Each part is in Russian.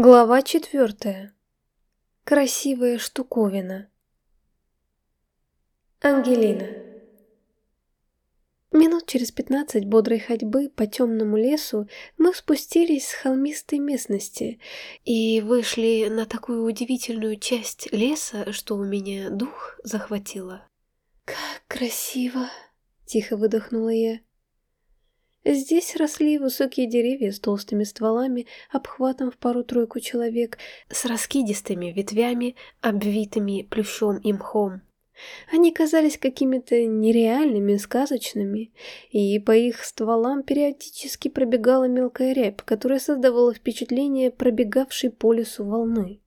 Глава четвертая. Красивая штуковина. Ангелина. Минут через пятнадцать бодрой ходьбы по темному лесу мы спустились с холмистой местности и вышли на такую удивительную часть леса, что у меня дух захватило. «Как красиво!» — тихо выдохнула я. Здесь росли высокие деревья с толстыми стволами, обхватом в пару-тройку человек, с раскидистыми ветвями, обвитыми плющом и мхом. Они казались какими-то нереальными, сказочными, и по их стволам периодически пробегала мелкая рябь, которая создавала впечатление пробегавшей по лесу волны.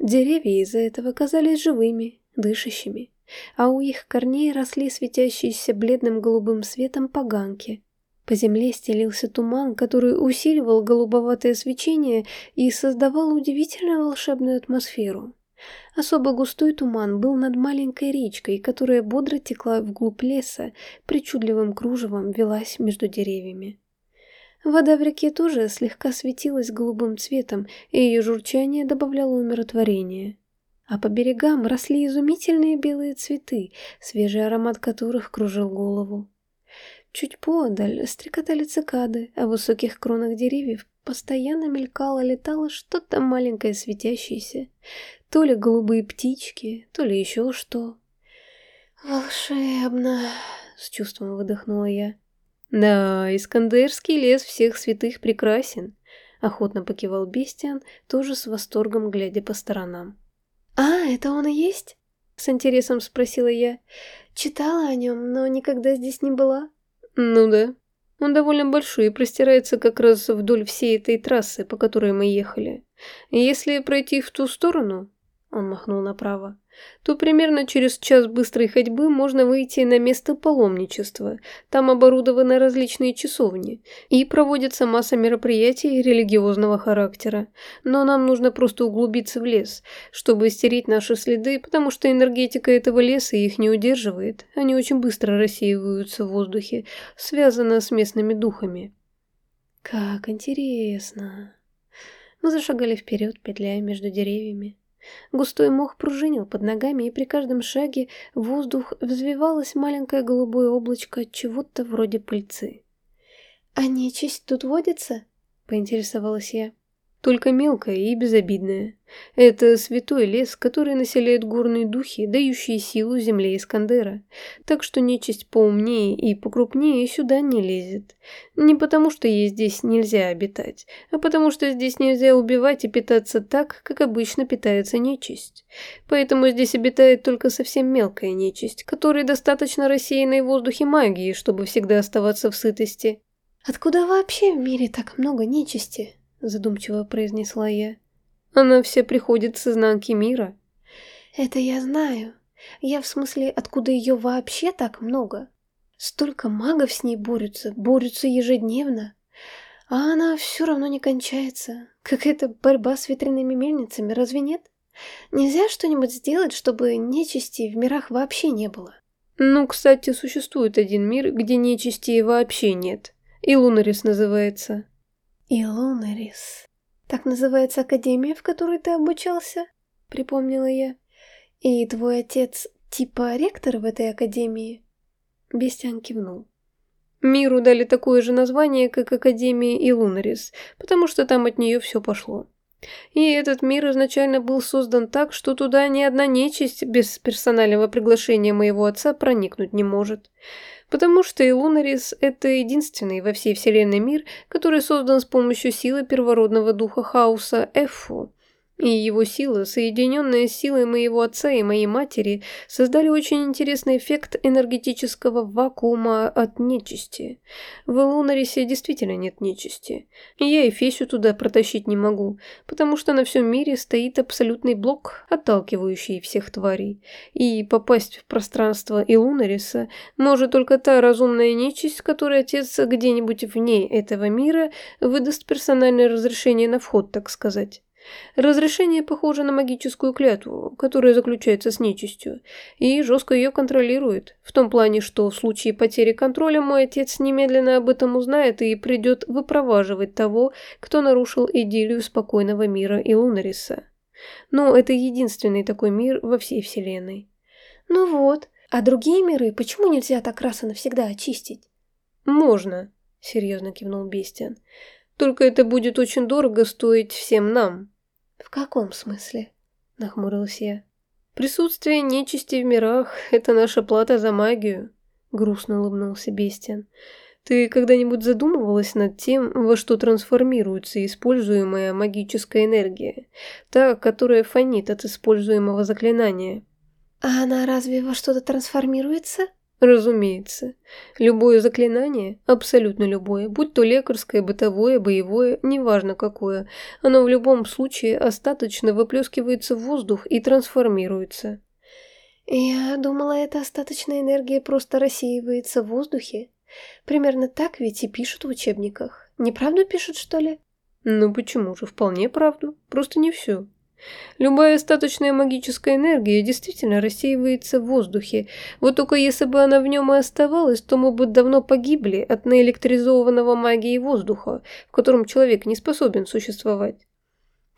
Деревья из-за этого казались живыми, дышащими, а у их корней росли светящиеся бледным голубым светом поганки – по земле стелился туман, который усиливал голубоватое свечение и создавал удивительно волшебную атмосферу. Особо густой туман был над маленькой речкой, которая бодро текла вглубь леса, причудливым кружевом велась между деревьями. Вода в реке тоже слегка светилась голубым цветом, и ее журчание добавляло умиротворение. А по берегам росли изумительные белые цветы, свежий аромат которых кружил голову. Чуть подаль стрекотали цикады, а в высоких кронах деревьев постоянно мелькало, летало что-то маленькое светящееся. То ли голубые птички, то ли еще что. «Волшебно!» — с чувством выдохнула я. «Да, Искандерский лес всех святых прекрасен», — охотно покивал Бестиан, тоже с восторгом глядя по сторонам. «А, это он и есть?» — с интересом спросила я. «Читала о нем, но никогда здесь не была». Ну да. Он довольно большой и простирается как раз вдоль всей этой трассы, по которой мы ехали. если пройти в ту сторону, он махнул направо, то примерно через час быстрой ходьбы можно выйти на место паломничества. Там оборудованы различные часовни и проводится масса мероприятий религиозного характера. Но нам нужно просто углубиться в лес, чтобы стереть наши следы, потому что энергетика этого леса их не удерживает. Они очень быстро рассеиваются в воздухе, связано с местными духами. Как интересно. Мы зашагали вперед, петляя между деревьями. Густой мох пружинил под ногами, и при каждом шаге в воздух взвивалось маленькое голубое облачко чего-то вроде пыльцы. «А нечисть тут водится?» — поинтересовалась я. Только мелкая и безобидная. Это святой лес, который населяют горные духи, дающие силу земле Искандера. Так что нечисть поумнее и покрупнее сюда не лезет. Не потому, что ей здесь нельзя обитать, а потому, что здесь нельзя убивать и питаться так, как обычно питается нечисть. Поэтому здесь обитает только совсем мелкая нечисть, которой достаточно рассеянной в воздухе магии, чтобы всегда оставаться в сытости. «Откуда вообще в мире так много нечисти?» Задумчиво произнесла я. Она вся приходит с изнанки мира. Это я знаю. Я в смысле, откуда ее вообще так много? Столько магов с ней борются, борются ежедневно. А она все равно не кончается. Какая-то борьба с ветряными мельницами, разве нет? Нельзя что-нибудь сделать, чтобы нечисти в мирах вообще не было? Ну, кстати, существует один мир, где нечисти вообще нет. И Лунарис называется. «Илунарис. Так называется академия, в которой ты обучался?» — припомнила я. «И твой отец типа ректор в этой академии?» Бестиан кивнул. Миру дали такое же название, как Академия Илунарис, потому что там от нее все пошло. И этот мир изначально был создан так, что туда ни одна нечисть без персонального приглашения моего отца проникнуть не может потому что и Лунарис — это единственный во всей вселенной мир, который создан с помощью силы первородного духа хаоса Эфу. И его сила, соединенная с силой моего отца и моей матери, создали очень интересный эффект энергетического вакуума от нечисти. В Лунарисе действительно нет нечисти. И я и Фесю туда протащить не могу, потому что на всем мире стоит абсолютный блок, отталкивающий всех тварей. И попасть в пространство и Лунариса может только та разумная нечисть, которой отец где-нибудь вне этого мира выдаст персональное разрешение на вход, так сказать. Разрешение похоже на магическую клятву, которая заключается с нечистью, и жестко ее контролирует, в том плане, что в случае потери контроля мой отец немедленно об этом узнает и придет выпроваживать того, кто нарушил идиллию спокойного мира и Лунариса. Но это единственный такой мир во всей Вселенной. Ну вот, а другие миры почему нельзя так раз и навсегда очистить? Можно, серьезно кивнул Бестиан. Только это будет очень дорого стоить всем нам. В каком смысле? Нахмурилась я. Присутствие нечисти в мирах – это наша плата за магию, грустно улыбнулся Бестиан. Ты когда-нибудь задумывалась над тем, во что трансформируется используемая магическая энергия, та, которая фонит от используемого заклинания? А она разве во что-то трансформируется? Разумеется. Любое заклинание, абсолютно любое, будь то лекарское, бытовое, боевое, неважно какое, оно в любом случае остаточно выплескивается в воздух и трансформируется. Я думала, эта остаточная энергия просто рассеивается в воздухе. Примерно так ведь и пишут в учебниках. Неправду пишут, что ли? Ну почему же, вполне правду. Просто не все. Любая остаточная магическая энергия действительно рассеивается в воздухе, вот только если бы она в нем и оставалась, то мы бы давно погибли от наэлектризованного магии воздуха, в котором человек не способен существовать.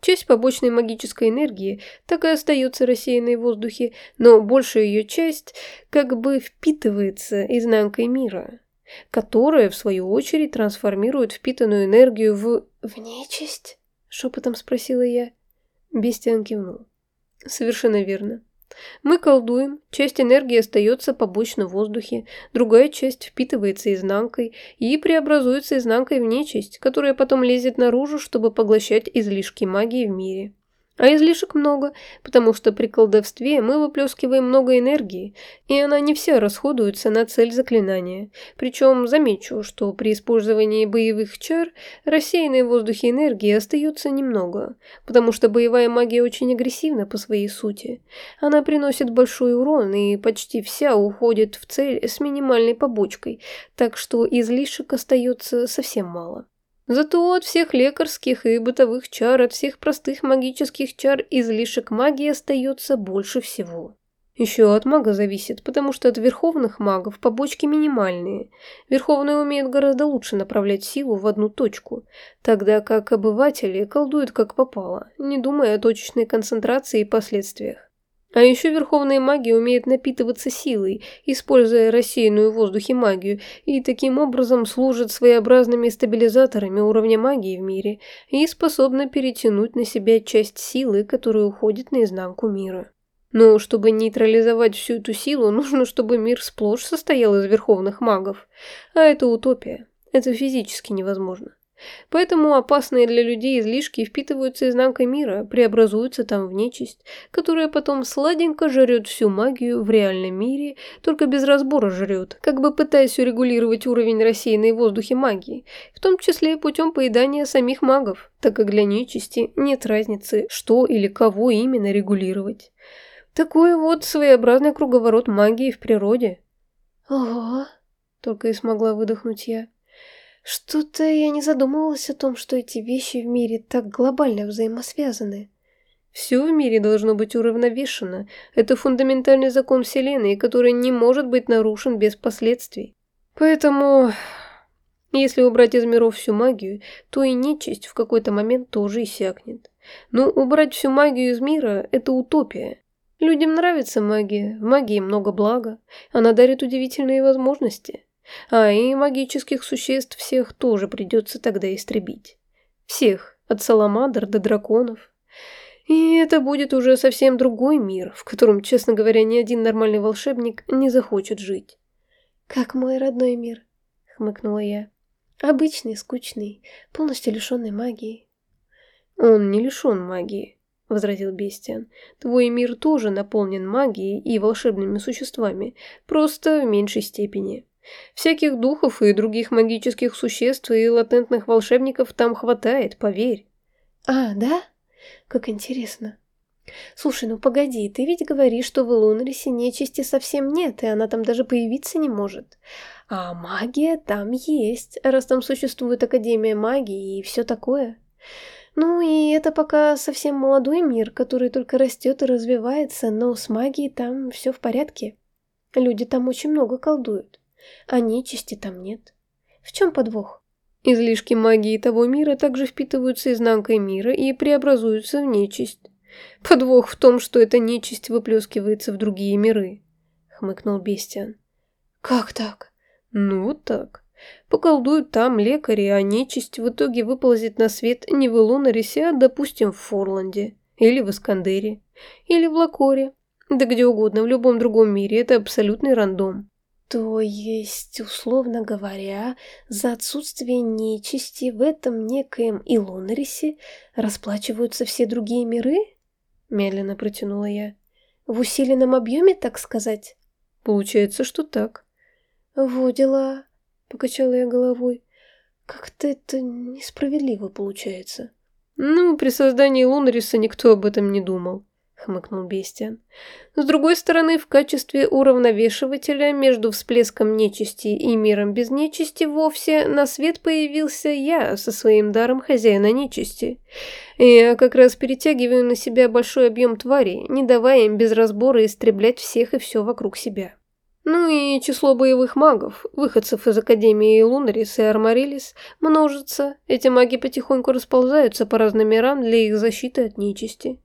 Часть побочной магической энергии так и остается рассеянной в воздухе, но большая ее часть как бы впитывается изнанкой мира, которая, в свою очередь, трансформирует впитанную энергию в... «В нечисть?» – шепотом спросила я. Бестиан кивнул. Совершенно верно. Мы колдуем, часть энергии остается побочно в воздухе, другая часть впитывается изнанкой и преобразуется изнанкой в нечисть, которая потом лезет наружу, чтобы поглощать излишки магии в мире. А излишек много, потому что при колдовстве мы выплескиваем много энергии, и она не вся расходуется на цель заклинания. Причем замечу, что при использовании боевых чар рассеянной в воздухе энергии остается немного, потому что боевая магия очень агрессивна по своей сути. Она приносит большой урон, и почти вся уходит в цель с минимальной побочкой, так что излишек остается совсем мало. Зато от всех лекарских и бытовых чар, от всех простых магических чар излишек магии остается больше всего. Еще от мага зависит, потому что от верховных магов побочки минимальные. Верховные умеют гораздо лучше направлять силу в одну точку, тогда как обыватели колдуют как попало, не думая о точечной концентрации и последствиях. А еще верховные маги умеют напитываться силой, используя рассеянную в воздухе магию, и таким образом служат своеобразными стабилизаторами уровня магии в мире и способны перетянуть на себя часть силы, которая уходит наизнанку мира. Но чтобы нейтрализовать всю эту силу, нужно, чтобы мир сплошь состоял из верховных магов. А это утопия. Это физически невозможно. Поэтому опасные для людей излишки впитываются изнанкой мира, преобразуются там в нечисть, которая потом сладенько жрет всю магию в реальном мире, только без разбора жрет, как бы пытаясь урегулировать уровень рассеянной в воздухе магии, в том числе путем поедания самих магов, так как для нечисти нет разницы, что или кого именно регулировать. Такой вот своеобразный круговорот магии в природе. «Ого!» — только и смогла выдохнуть я. Что-то я не задумывалась о том, что эти вещи в мире так глобально взаимосвязаны. Все в мире должно быть уравновешено. Это фундаментальный закон Вселенной, который не может быть нарушен без последствий. Поэтому, если убрать из миров всю магию, то и нечисть в какой-то момент тоже иссякнет. Но убрать всю магию из мира – это утопия. Людям нравится магия, в магии много блага, она дарит удивительные возможности. А и магических существ всех тоже придется тогда истребить. Всех, от саламандр до драконов. И это будет уже совсем другой мир, в котором, честно говоря, ни один нормальный волшебник не захочет жить. «Как мой родной мир», — хмыкнула я. «Обычный, скучный, полностью лишенный магии». «Он не лишен магии», — возразил Бестиан. «Твой мир тоже наполнен магией и волшебными существами, просто в меньшей степени». Всяких духов и других магических существ и латентных волшебников там хватает, поверь. А, да? Как интересно. Слушай, ну погоди, ты ведь говоришь, что в Лунарисе нечисти совсем нет, и она там даже появиться не может. А магия там есть, раз там существует Академия магии и все такое. Ну и это пока совсем молодой мир, который только растет и развивается, но с магией там все в порядке. Люди там очень много колдуют, а нечисти там нет. В чем подвох? Излишки магии того мира также впитываются изнанкой мира и преобразуются в нечисть. Подвох в том, что эта нечисть выплескивается в другие миры, хмыкнул Бестиан. Как так? Ну так. Поколдуют там лекари, а нечисть в итоге выползет на свет не в Лунарисе, а, допустим, в Форланде. Или в Искандере. Или в Лакоре. Да где угодно, в любом другом мире. Это абсолютный рандом. То есть, условно говоря, за отсутствие нечисти в этом некоем Илонарисе расплачиваются все другие миры? Медленно протянула я. В усиленном объеме, так сказать? Получается, что так. Во дела, покачала я головой. Как-то это несправедливо получается. Ну, при создании Лунариса никто об этом не думал хмыкнул Бестиан. С другой стороны, в качестве уравновешивателя между всплеском нечисти и миром без нечисти вовсе на свет появился я со своим даром хозяина нечисти. Я как раз перетягиваю на себя большой объем тварей, не давая им без разбора истреблять всех и все вокруг себя. Ну и число боевых магов, выходцев из Академии Лунарис и Армарилис, множится. Эти маги потихоньку расползаются по разным мирам для их защиты от нечисти.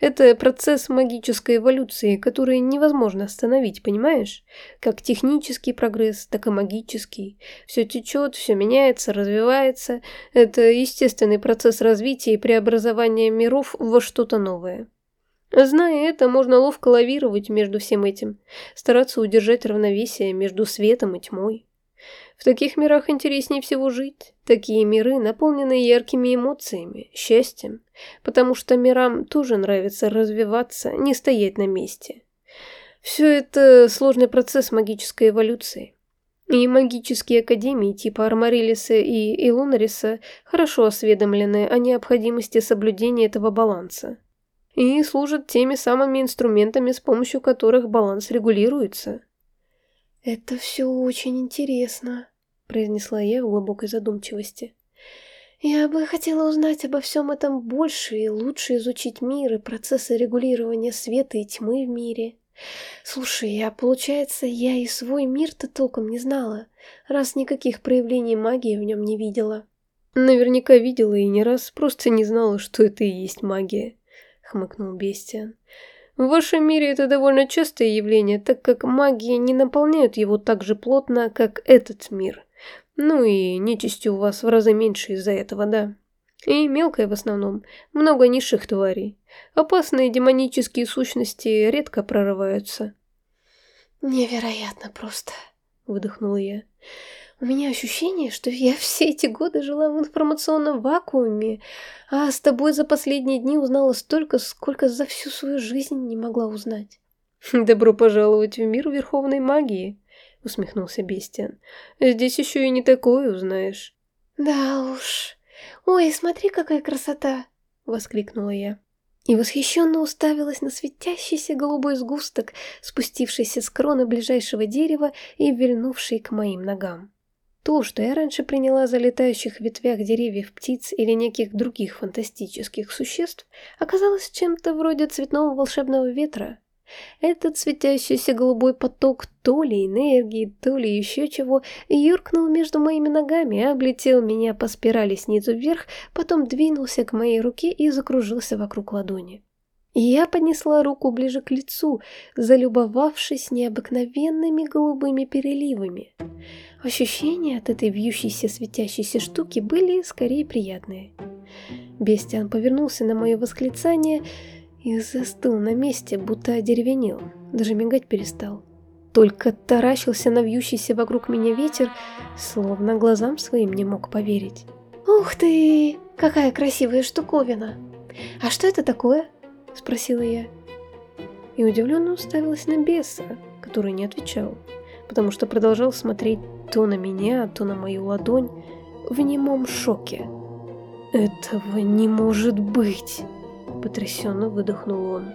Это процесс магической эволюции, который невозможно остановить, понимаешь? Как технический прогресс, так и магический. Все течет, все меняется, развивается. Это естественный процесс развития и преобразования миров во что-то новое. Зная это, можно ловко лавировать между всем этим, стараться удержать равновесие между светом и тьмой. В таких мирах интереснее всего жить. Такие миры наполнены яркими эмоциями, счастьем, потому что мирам тоже нравится развиваться, не стоять на месте. Все это сложный процесс магической эволюции. И магические академии типа Армарилиса и Илунариса хорошо осведомлены о необходимости соблюдения этого баланса. И служат теми самыми инструментами, с помощью которых баланс регулируется. «Это все очень интересно», — произнесла я в глубокой задумчивости. «Я бы хотела узнать обо всем этом больше и лучше изучить мир и процессы регулирования света и тьмы в мире. Слушай, а получается, я и свой мир-то толком не знала, раз никаких проявлений магии в нем не видела». «Наверняка видела и не раз, просто не знала, что это и есть магия», — хмыкнул Бестиан. В вашем мире это довольно частое явление, так как магии не наполняют его так же плотно, как этот мир. Ну и нечисти у вас в разы меньше из-за этого, да. И мелкая в основном, много низших тварей. Опасные демонические сущности редко прорываются. «Невероятно просто», — выдохнула я. У меня ощущение, что я все эти годы жила в информационном вакууме, а с тобой за последние дни узнала столько, сколько за всю свою жизнь не могла узнать. «Добро пожаловать в мир верховной магии», — усмехнулся Бестиан. «Здесь еще и не такое узнаешь». «Да уж. Ой, смотри, какая красота!» — воскликнула я. И восхищенно уставилась на светящийся голубой сгусток, спустившийся с крона ближайшего дерева и вильнувший к моим ногам. То, что я раньше приняла за летающих ветвях деревьев птиц или неких других фантастических существ, оказалось чем-то вроде цветного волшебного ветра. Этот светящийся голубой поток то ли энергии, то ли еще чего, юркнул между моими ногами, облетел меня по спирали снизу вверх, потом двинулся к моей руке и закружился вокруг ладони. Я поднесла руку ближе к лицу, залюбовавшись необыкновенными голубыми переливами. Ощущения от этой вьющейся светящейся штуки были скорее приятные. Бестиан повернулся на мое восклицание и застыл на месте, будто одеревенел, даже мигать перестал. Только таращился на вьющийся вокруг меня ветер, словно глазам своим не мог поверить. «Ух ты! Какая красивая штуковина! А что это такое?» — спросила я. И удивленно уставилась на беса, который не отвечал, потому что продолжал смотреть то на меня, то на мою ладонь в немом шоке. «Этого не может быть!» — потрясенно выдохнул он.